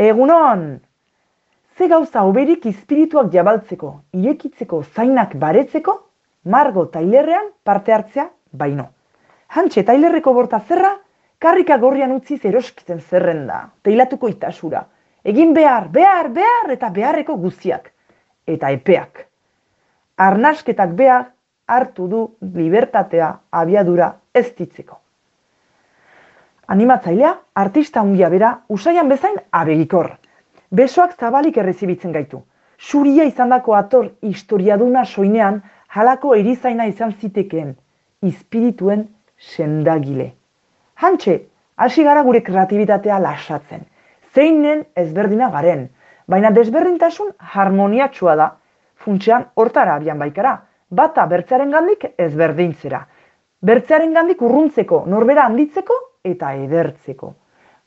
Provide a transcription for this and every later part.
Egunon! Ze gauza oberik espirituak jabaltzeko, irekitzeko, zainak baretzeko, margo tailerrean parte hartzea baino. Hantxe tailerreko borta zerra, karrika gorrian utziz eroskiten zerrenda, teilatuko itasura. Egin behar, behar, behar eta beharreko guziak. Eta epeak. Arnasketak behar hartu du libertatea abiadura ez ditzeko. Animatzailea, artista ungia bera, usaian bezain abegikor. Besoak zabalik errezibitzen gaitu. Suria izandako ator historiaduna soinean halako erizaina izan zitekeen, izpirituen sendagile. Hantxe, hasi gara gure kreatibitatea lasatzen. Zeinen ezberdina garen, baina desberdintasun harmoniatsua da. Funtsean hortara abian baikara, bata bertzearen gandik ezberdintzera. Bertzearen gandik urruntzeko, norbera handitzeko eta edertzeko.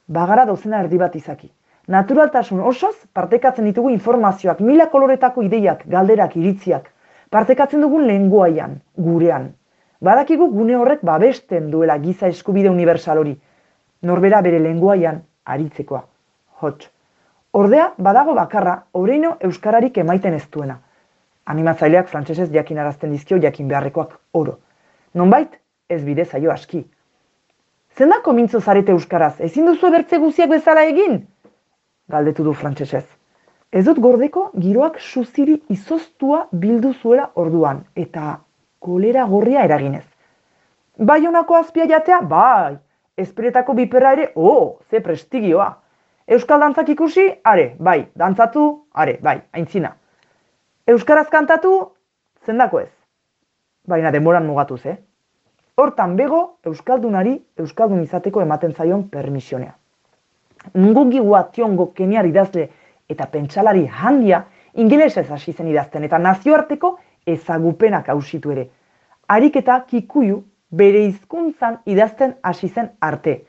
Bagara dozena erdi bat izaki. Naturaltasun osoz partekatzen ditugu informazioak, mila koloretako ideiak, galderak, iritziak. Partekatzen dugun lenguaian, gurean. Badakigu gune horrek babesten duela giza eskubide universal hori. Norbera bere lenguaian aritzekoa. Hots. Ordea, badago bakarra, oreino euskararik emaiten ez duena. Animatzaileak frantsesez jakin arazten dizkio jakin beharrekoak oro. Nonbait, ez bide zaio aski. Zendako mintzo zarete euskaraz, ezin duzu ebertze guziak bezala egin? Galdetu du frantsesez. Ez dut gordeko giroak suziri izoztua bildu zuela orduan, eta kolera gorria eraginez. Bai honako azpia jatea, bai, esperetako biperra ere, oh, ze prestigioa. Euskal dantzak ikusi, are, bai, dantzatu, are, bai, aintzina. Euskaraz kantatu, zendako ez. Baina denboran mugatuz, eh? Hortan bego, Euskaldunari Euskaldun izateko ematen zaion permisionea. Ngungi guationgo keniar idazle eta pentsalari handia ingelesez hasi zen idazten eta nazioarteko ezagupenak hausitu ere. Harik eta kikuyu bere hizkuntzan idazten hasi zen arte.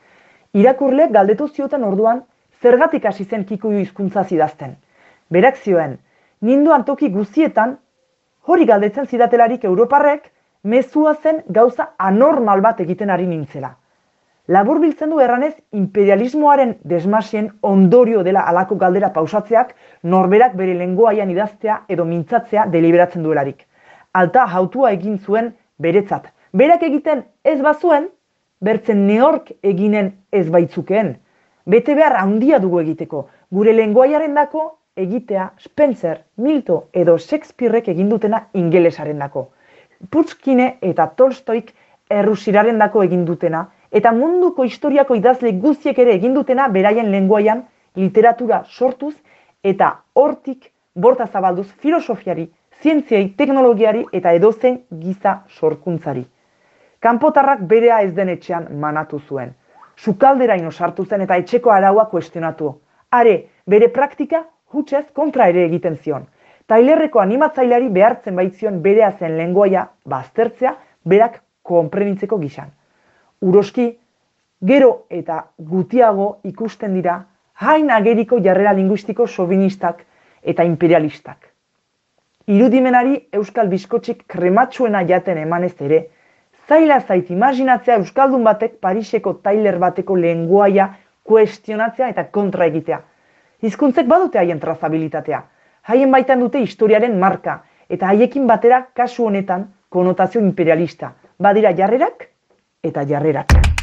Irakurleek galdetu zioten orduan zergatik hasi zen kikuyu hizkuntza idazten. Berak zioen, ninduan toki guzietan hori galdetzen zidatelarik Europarrek mezua zen gauza anormal bat egiten ari nintzela. Labur biltzen du erranez imperialismoaren desmasien ondorio dela alako galdera pausatzeak norberak bere lenguaian idaztea edo mintzatzea deliberatzen duelarik. Alta hautua egin zuen beretzat. Berak egiten ez bazuen, bertzen neork eginen ez baitzukeen. Bete behar handia dugu egiteko, gure lenguaiaren dako egitea Spencer, Milto edo Shakespearek egindutena ingelesaren dako. Putskine eta Tolstoik errusiraren dako egindutena, eta munduko historiako idazle guztiek ere egin dutena beraien lenguaian literatura sortuz eta hortik borta zabalduz filosofiari, zientziai, teknologiari eta edozen giza sorkuntzari. Kanpotarrak berea ez den etxean manatu zuen. Sukalderaino sartu zen eta etxeko araua kuestionatu. Are, bere praktika hutsez kontra ere egiten zion. Tailerreko animatzaileari behartzen baitzion berea zen lenguaia baztertzea berak konprenitzeko gizan uroski, gero eta gutiago ikusten dira hain ageriko jarrera linguistiko sobinistak eta imperialistak. Irudimenari Euskal Bizkotxik krematsuena jaten emanez ere, zaila zait imaginatzea Euskaldun batek Pariseko Tailer bateko lenguaia kuestionatzea eta kontra egitea. Hizkuntzek badute haien trazabilitatea, haien baitan dute historiaren marka, eta haiekin batera kasu honetan konotazio imperialista, badira jarrerak eta jarrerak.